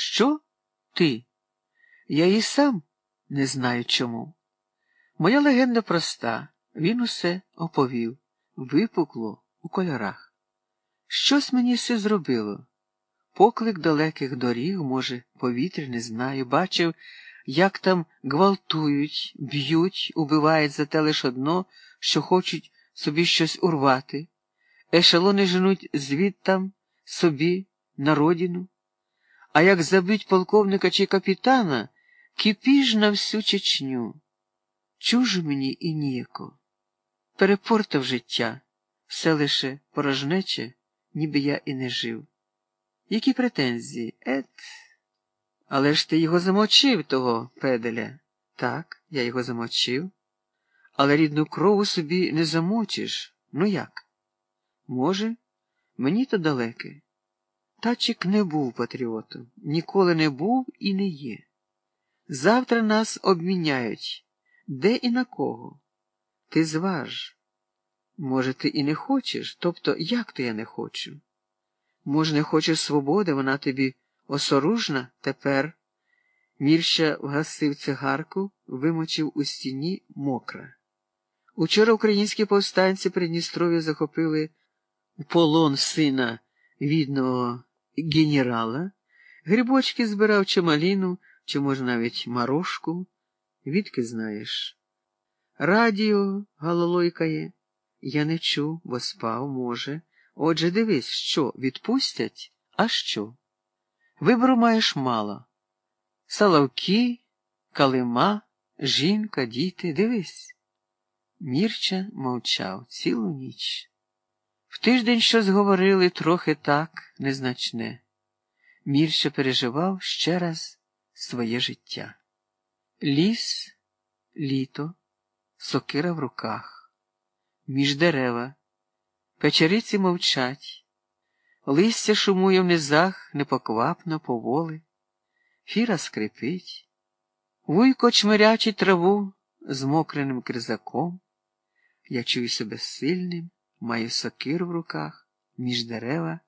Що? Ти? Я і сам не знаю чому. Моя легенда проста. Він усе оповів, випукло у кольорах. Щось мені все зробило. Поклик далеких доріг, може, повітря, не знаю, бачив, як там гвалтують, б'ють, убивають за те лиш одно, що хочуть собі щось урвати. Ешелони женуть звідтам собі на родину. А як забить полковника чи капітана, кипіж на всю Чечню. Чужу мені і ніяко. Перепортав життя, все лише порожнече, ніби я і не жив. Які претензії, ет? Але ж ти його замочив, того педеля. Так, я його замочив. Але рідну крову собі не замочиш. Ну як? Може, мені то далеке. Тачик не був патріотом, ніколи не був і не є. Завтра нас обміняють. Де і на кого? Ти зваж. Може, ти і не хочеш, тобто як то я не хочу? Може, не хочеш свободи, вона тобі осоружна тепер. Мірща вгасив цигарку, вимочив у стіні мокра. Учора українські повстанці Придністров'я захопили полон сина відного генерала, грибочки збирав чи маліну, чи, може, навіть марошку. Відки знаєш? Радіо галалойкає. Я не чув, бо спав, може. Отже, дивись, що відпустять, а що? Вибору маєш мало. Салавки, калима, жінка, діти, дивись. Мірча мовчав цілу ніч. В тиждень щось говорили трохи так незначне. Мірча переживав ще раз своє життя. Ліс, літо, сокира в руках, між дерева, печериці мовчать, листя шумує в низах непоквапно поволи, фіра скрипить, вуйко чмирячить траву з мокреним кризаком. Я чую себе сильним, маю сокир в руках, між дерева,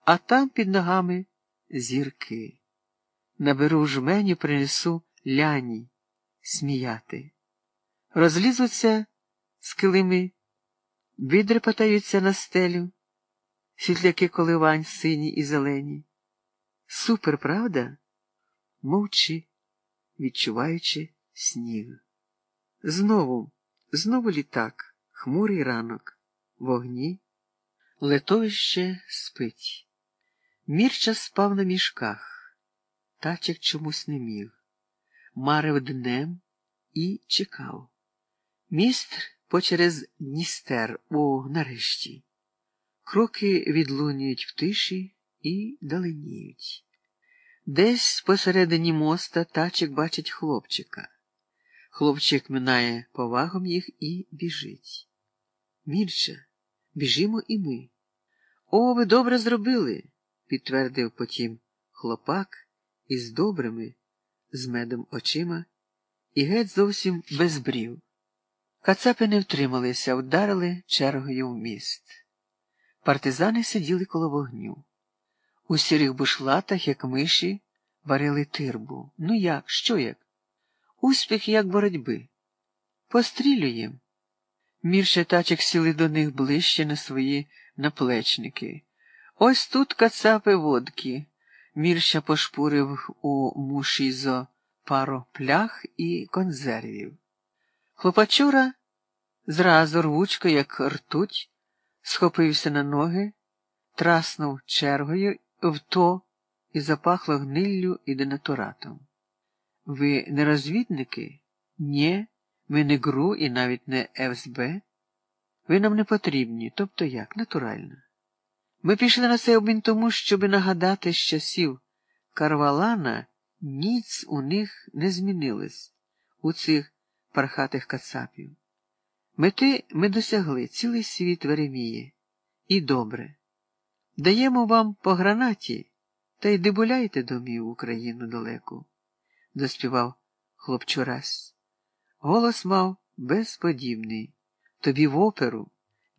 а там під ногами зірки. Наберу жмені, принесу ляні сміяти. Розлізуться з килими, відрепатаються на стелю, світляки коливань сині і зелені. Супер, правда? Мовчи, відчуваючи сніг. Знову, знову літак, хмурий ранок, вогні, летовище спить. Мірча спав на мішках, тачик чомусь не міг марив днем і чекав. Міст почерез Дністер у нарешті. Кроки відлунюють в тиші і даленіють. Десь посередині моста тачик бачить хлопчика. Хлопчик минає повагом їх і біжить. Мільча, біжімо і ми. О, ви добре зробили, підтвердив потім хлопак із добрими з медом очима і геть зовсім без брів. Кацапи не втрималися, вдарили чергою в міст. Партизани сиділи коло вогню. У сірих бушлатах, як миші, варили тирбу. Ну як, що як? Успіх як боротьби. Пострілюєм. Мірше тачок сіли до них ближче на свої наплечники. Ось тут кацапи водки. Мірща пошпурив у мушізо пару плях і консервів. Хлопачура зразу рвучко, як ртуть, схопився на ноги, траснув чергою в то і запахло гниллю і денатуратом. Ви не розвідники? Нє, ми не ГРУ і навіть не ФСБ. Ви нам не потрібні, тобто як, натурально. Ми пішли на цей обмін тому, щоб нагадати з часів Карвалана ніц у них не змінилось у цих пархатих кацапів. Мети ми досягли цілий світ Вереміє. І добре. Даємо вам по гранаті та й дебуляйте домів Україну далеку, доспівав хлопчурась. Голос мав безподібний. Тобі в оперу?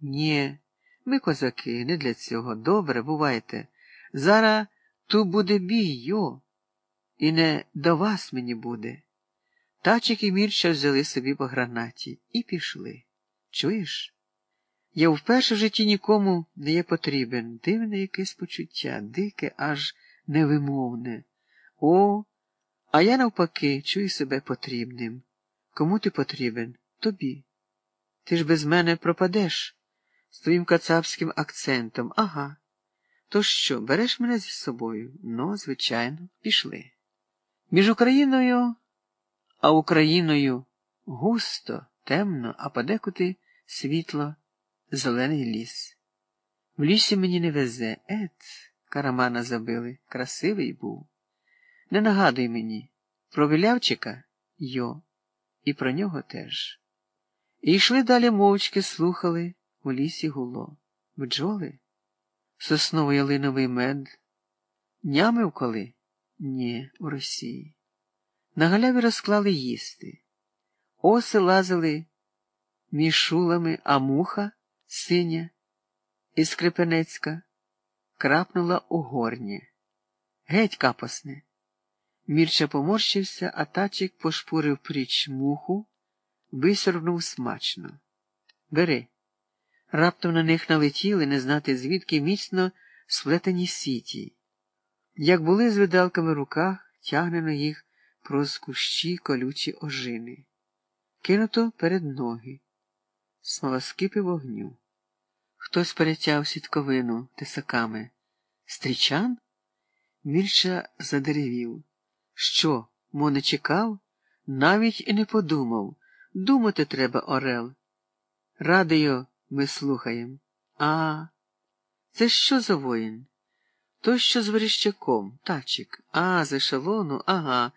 Нє. Ми, козаки, не для цього. Добре, бувайте. Зараз ту буде бій, йо. і не до вас мені буде. Тачик і Мірча взяли собі по гранаті і пішли. Чуєш? Я вперше в житті нікому не є потрібен. Дивне якесь почуття, дике, аж невимовне. О, а я навпаки чую себе потрібним. Кому ти потрібен? Тобі. Ти ж без мене пропадеш з твоїм кацапським акцентом. Ага. То що, береш мене зі собою? Ну, звичайно, пішли. Між Україною, а Україною густо, темно, а подекуди світло, зелений ліс. В лісі мені не везе, ет, карамана забили, красивий був. Не нагадуй мені, про Вілявчика йо, і про нього теж. І йшли далі мовчки, слухали, у лісі гуло. Бджоли? Сосново-ялиновий мед. Нямив коли? Ні, у Росії. На галяві розклали їсти. Оси лазили між шулами, а муха синя із Крепенецька крапнула у горні. Геть капосне. Мірча поморщився, а тачик пошпурив пріч муху, висорбнув смачно. Бери. Раптом на них налетіли, не знати звідки міцно сплетені сіті. Як були з видалками в руках, тягнено їх проз кущі колючі ожини. Кинуто перед ноги, смолоскипи вогню. Хтось перетяв сітковину тисаками. Стрічан? Мільча задеревів. Що, мо не чекав? Навіть і не подумав. Думати треба, Орел. Радіо ми слухаємо. А, це що за воїн? То що з верещаком, тачик. А, з ешелону, ага.